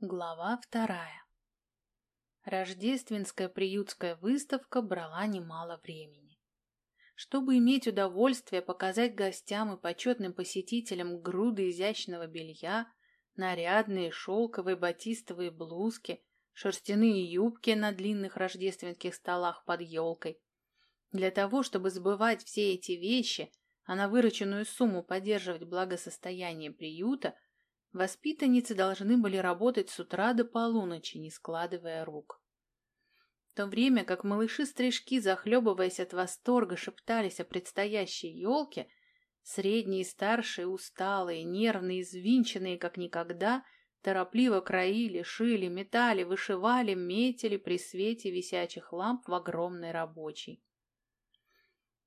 Глава вторая. Рождественская приютская выставка брала немало времени. Чтобы иметь удовольствие показать гостям и почетным посетителям груды изящного белья, нарядные шелковые батистовые блузки, шерстяные юбки на длинных рождественских столах под елкой. Для того, чтобы сбывать все эти вещи, а на вырученную сумму поддерживать благосостояние приюта – Воспитанницы должны были работать с утра до полуночи, не складывая рук. В то время как малыши-стрижки, захлебываясь от восторга, шептались о предстоящей елке, средние и старшие, усталые, нервные, извинченные, как никогда, торопливо краили, шили, метали, вышивали, метили при свете висячих ламп в огромной рабочей.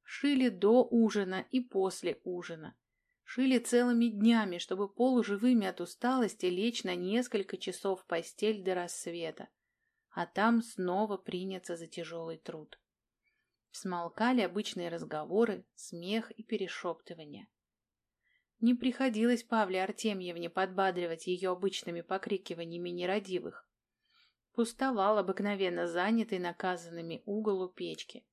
Шили до ужина и после ужина, Шили целыми днями, чтобы полуживыми от усталости лечь на несколько часов в постель до рассвета, а там снова приняться за тяжелый труд. Смолкали обычные разговоры, смех и перешептывания. Не приходилось Павле Артемьевне подбадривать ее обычными покрикиваниями нерадивых. Пустовал обыкновенно занятый наказанными угол у печки.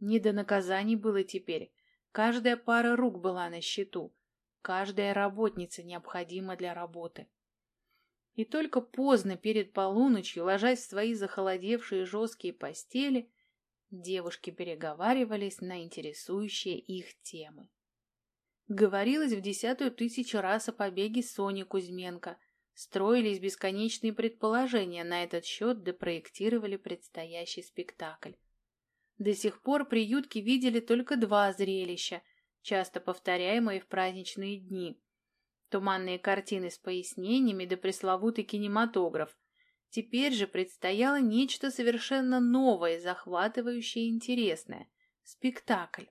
Не до наказаний было теперь. Каждая пара рук была на счету, Каждая работница необходима для работы. И только поздно перед полуночью, ложась в свои захолодевшие жесткие постели, девушки переговаривались на интересующие их темы. Говорилось в десятую тысячу раз о побеге Сони Кузьменко, строились бесконечные предположения на этот счет, да проектировали предстоящий спектакль. До сих пор приютки видели только два зрелища часто повторяемые в праздничные дни. Туманные картины с пояснениями да пресловутый кинематограф. Теперь же предстояло нечто совершенно новое, захватывающее и интересное – спектакль.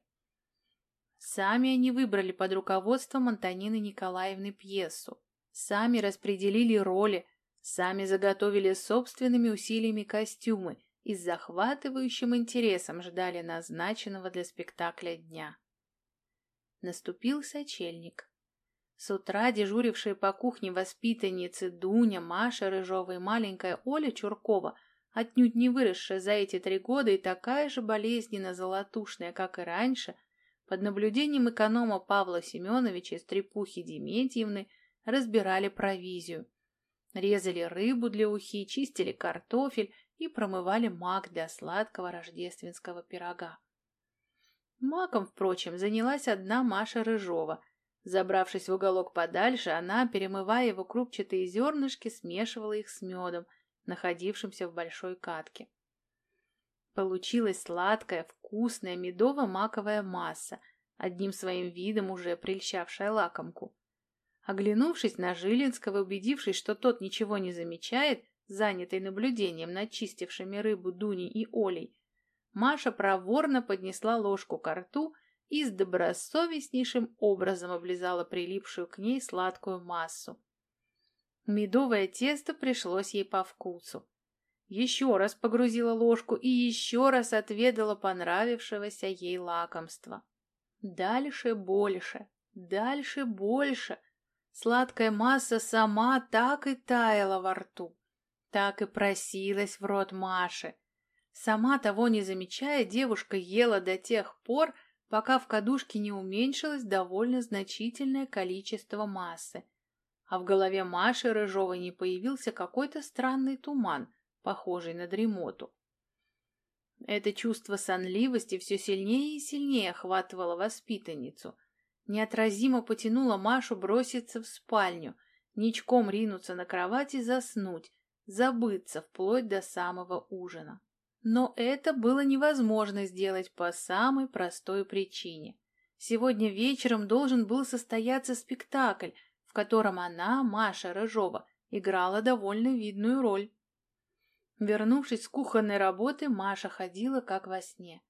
Сами они выбрали под руководством Антонины Николаевны пьесу, сами распределили роли, сами заготовили собственными усилиями костюмы и с захватывающим интересом ждали назначенного для спектакля дня. Наступил сочельник. С утра дежурившие по кухне воспитанницы Дуня, Маша Рыжова и маленькая Оля Чуркова, отнюдь не выросшая за эти три года и такая же болезненно золотушная, как и раньше, под наблюдением эконома Павла Семеновича и стрепухи Дементьевны разбирали провизию. Резали рыбу для ухи, чистили картофель и промывали мак для сладкого рождественского пирога. Маком, впрочем, занялась одна Маша Рыжова. Забравшись в уголок подальше, она, перемывая его крупчатые зернышки, смешивала их с медом, находившимся в большой катке. Получилась сладкая, вкусная медово-маковая масса, одним своим видом уже прельщавшая лакомку. Оглянувшись на Жилинского, убедившись, что тот ничего не замечает, занятый наблюдением над чистившими рыбу Дуней и Олей, Маша проворно поднесла ложку к рту и с добросовестнейшим образом облизала прилипшую к ней сладкую массу. Медовое тесто пришлось ей по вкусу. Еще раз погрузила ложку и еще раз отведала понравившегося ей лакомства. Дальше больше, дальше больше. Сладкая масса сама так и таяла во рту, так и просилась в рот Маши. Сама того не замечая, девушка ела до тех пор, пока в кадушке не уменьшилось довольно значительное количество массы, а в голове Маши Рыжовой не появился какой-то странный туман, похожий на дремоту. Это чувство сонливости все сильнее и сильнее охватывало воспитанницу. Неотразимо потянуло Машу броситься в спальню, ничком ринуться на кровать и заснуть, забыться вплоть до самого ужина. Но это было невозможно сделать по самой простой причине. Сегодня вечером должен был состояться спектакль, в котором она, Маша Рыжова, играла довольно видную роль. Вернувшись с кухонной работы, Маша ходила как во сне.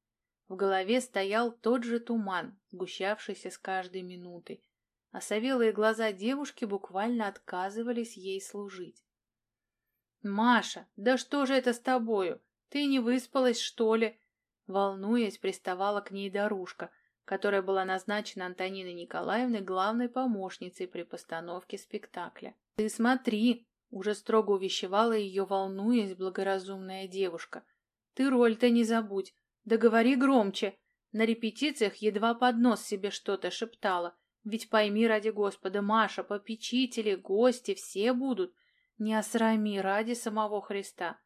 В голове стоял тот же туман, сгущавшийся с каждой минутой, а совелые глаза девушки буквально отказывались ей служить. «Маша, да что же это с тобою? «Ты не выспалась, что ли?» Волнуясь, приставала к ней Дарушка, которая была назначена Антониной Николаевной главной помощницей при постановке спектакля. «Ты смотри, Уже строго увещевала ее, волнуясь, благоразумная девушка. «Ты роль-то не забудь. Да говори громче!» На репетициях едва под нос себе что-то шептала. Ведь пойми ради Господа, Маша, попечители, гости, все будут. Не осрами ради самого Христа.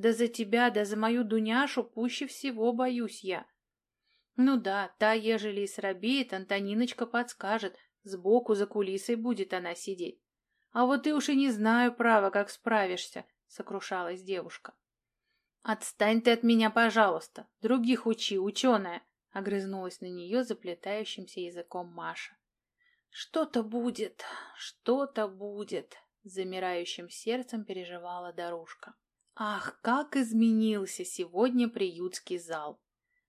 Да за тебя, да за мою Дуняшу пуще всего боюсь я. Ну да, та, ежели и срабеет, Антониночка подскажет, сбоку за кулисой будет она сидеть. А вот ты уж и не знаю, право, как справишься, сокрушалась девушка. Отстань ты от меня, пожалуйста, других учи, ученая, огрызнулась на нее заплетающимся языком Маша. Что-то будет, что-то будет, замирающим сердцем переживала Дарушка. Ах, как изменился сегодня приютский зал!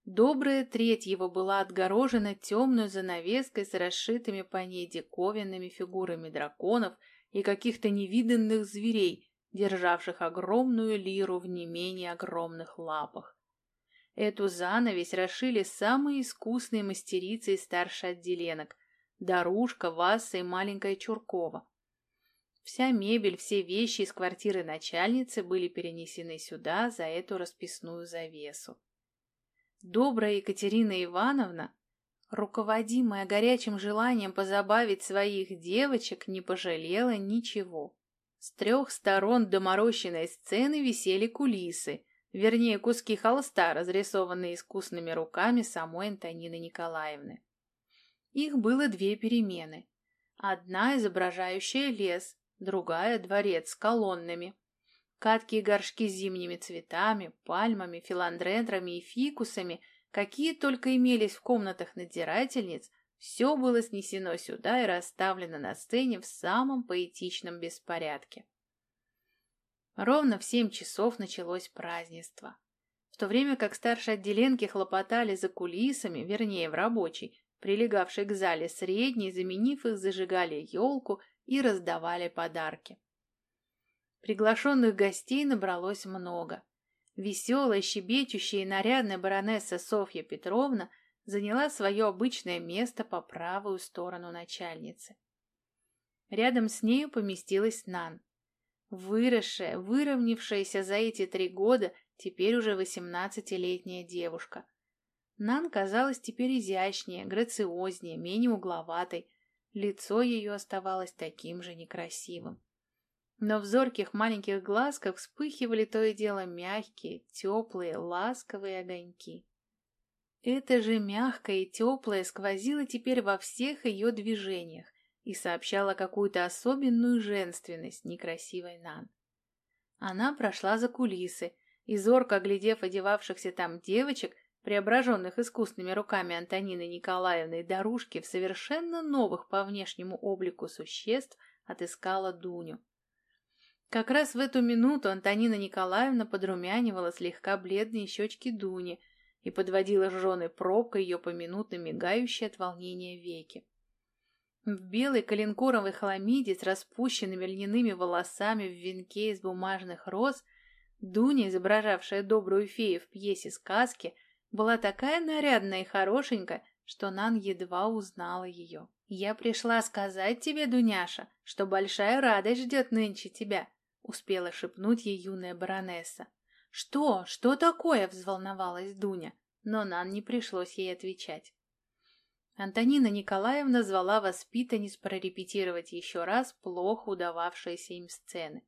Добрая треть его была отгорожена темной занавеской с расшитыми по ней диковинными фигурами драконов и каких-то невиданных зверей, державших огромную лиру в не менее огромных лапах. Эту занавесь расшили самые искусные мастерицы из старших отделенок – Дарушка, Васса и маленькая Чуркова. Вся мебель, все вещи из квартиры начальницы были перенесены сюда, за эту расписную завесу. Добрая Екатерина Ивановна, руководимая горячим желанием позабавить своих девочек, не пожалела ничего. С трех сторон доморощенной сцены висели кулисы, вернее, куски холста, разрисованные искусными руками самой Антонины Николаевны. Их было две перемены. Одна, изображающая лес, другая — дворец с колоннами. Катки и горшки с зимними цветами, пальмами, филандретрами и фикусами, какие только имелись в комнатах надзирательниц, все было снесено сюда и расставлено на сцене в самом поэтичном беспорядке. Ровно в семь часов началось празднество. В то время как старшие отделенки хлопотали за кулисами, вернее, в рабочей, прилегавшей к зале средней, заменив их, зажигали елку и раздавали подарки. Приглашенных гостей набралось много. Веселая, щебечущая и нарядная баронесса Софья Петровна заняла свое обычное место по правую сторону начальницы. Рядом с нею поместилась Нан. Выросшая, выровнявшаяся за эти три года, теперь уже восемнадцатилетняя девушка. Нан казалась теперь изящнее, грациознее, менее угловатой. Лицо ее оставалось таким же некрасивым но в зорких маленьких глазках вспыхивали то и дело мягкие, теплые, ласковые огоньки. Это же мягкое и теплое сквозило теперь во всех ее движениях и сообщало какую-то особенную женственность некрасивой Нан. Она прошла за кулисы и, зорко оглядев одевавшихся там девочек, преображенных искусными руками Антонины Николаевны и Дорушки в совершенно новых по внешнему облику существ, отыскала Дуню. Как раз в эту минуту Антонина Николаевна подрумянивала слегка бледные щечки Дуни и подводила жженой пробкой ее поминутно мигающие от волнения веки. В белой коленкоровой хламиде с распущенными льняными волосами в венке из бумажных роз Дуня, изображавшая добрую фею в пьесе сказки, была такая нарядная и хорошенькая, что Нан едва узнала ее. «Я пришла сказать тебе, Дуняша, что большая радость ждет нынче тебя», — успела шепнуть ей юная баронесса. «Что? Что такое?» — взволновалась Дуня, но Нан не пришлось ей отвечать. Антонина Николаевна звала воспитанниц прорепетировать еще раз плохо удававшиеся им сцены.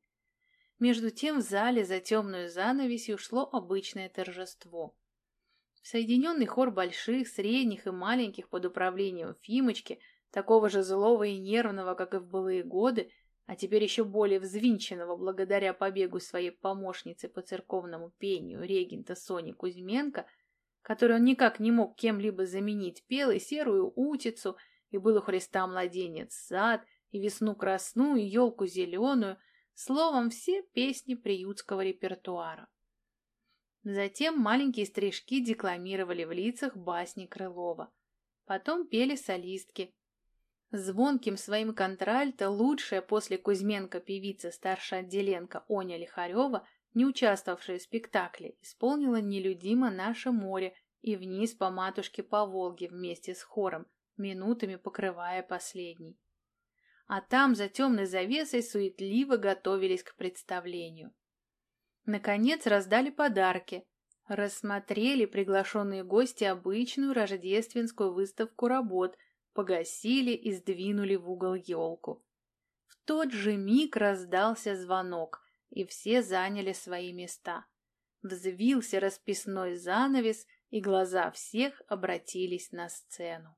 Между тем в зале за темную занавесью шло обычное торжество. Соединенный хор больших, средних и маленьких под управлением Фимочки, такого же злого и нервного, как и в былые годы, а теперь еще более взвинченного благодаря побегу своей помощницы по церковному пению регента Сони Кузьменко, который он никак не мог кем-либо заменить, пел и серую утицу, и был у Христа младенец сад, и весну красную, и елку зеленую, словом, все песни приютского репертуара. Затем маленькие стрижки декламировали в лицах басни Крылова. Потом пели солистки, Звонким своим контральто лучшая после Кузьменко певица старшая отделенка Оня Лихарева, не участвовавшая в спектакле, исполнила нелюдимо наше море и вниз по матушке по Волге вместе с хором, минутами покрывая последний. а там за темной завесой суетливо готовились к представлению. Наконец раздали подарки, рассмотрели приглашенные гости обычную рождественскую выставку работ, погасили и сдвинули в угол елку. В тот же миг раздался звонок, и все заняли свои места. Взвился расписной занавес, и глаза всех обратились на сцену.